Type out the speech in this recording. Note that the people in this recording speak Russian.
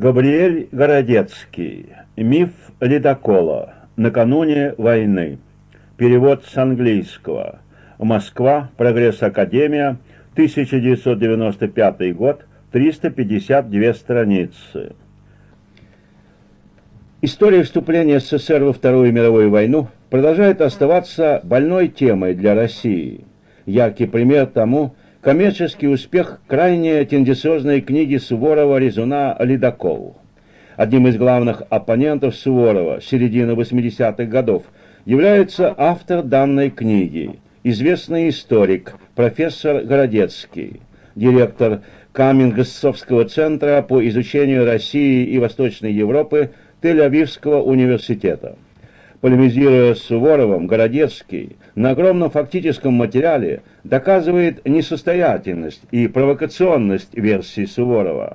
Габриэль Городецкий. Миф ледокола. Накануне войны. Перевод с английского. Москва. Прогресс Академия. 1995 год. 352 страницы. История вступления СССР во Вторую мировую войну продолжает оставаться больной темой для России. Яркий пример тому – коммерческий успех крайне тенденциозной книги Суворова-Резуна «Ледокол». Одним из главных оппонентов Суворова середины 80-х годов является автор данной книги, известный историк, профессор Городецкий, директор Камингессовского центра по изучению России и Восточной Европы Тель-Авивского университета. Полемизируя с Суворовым, Городецкий на огромном фактическом материале доказывает несостоятельность и провокационность версии Суворова.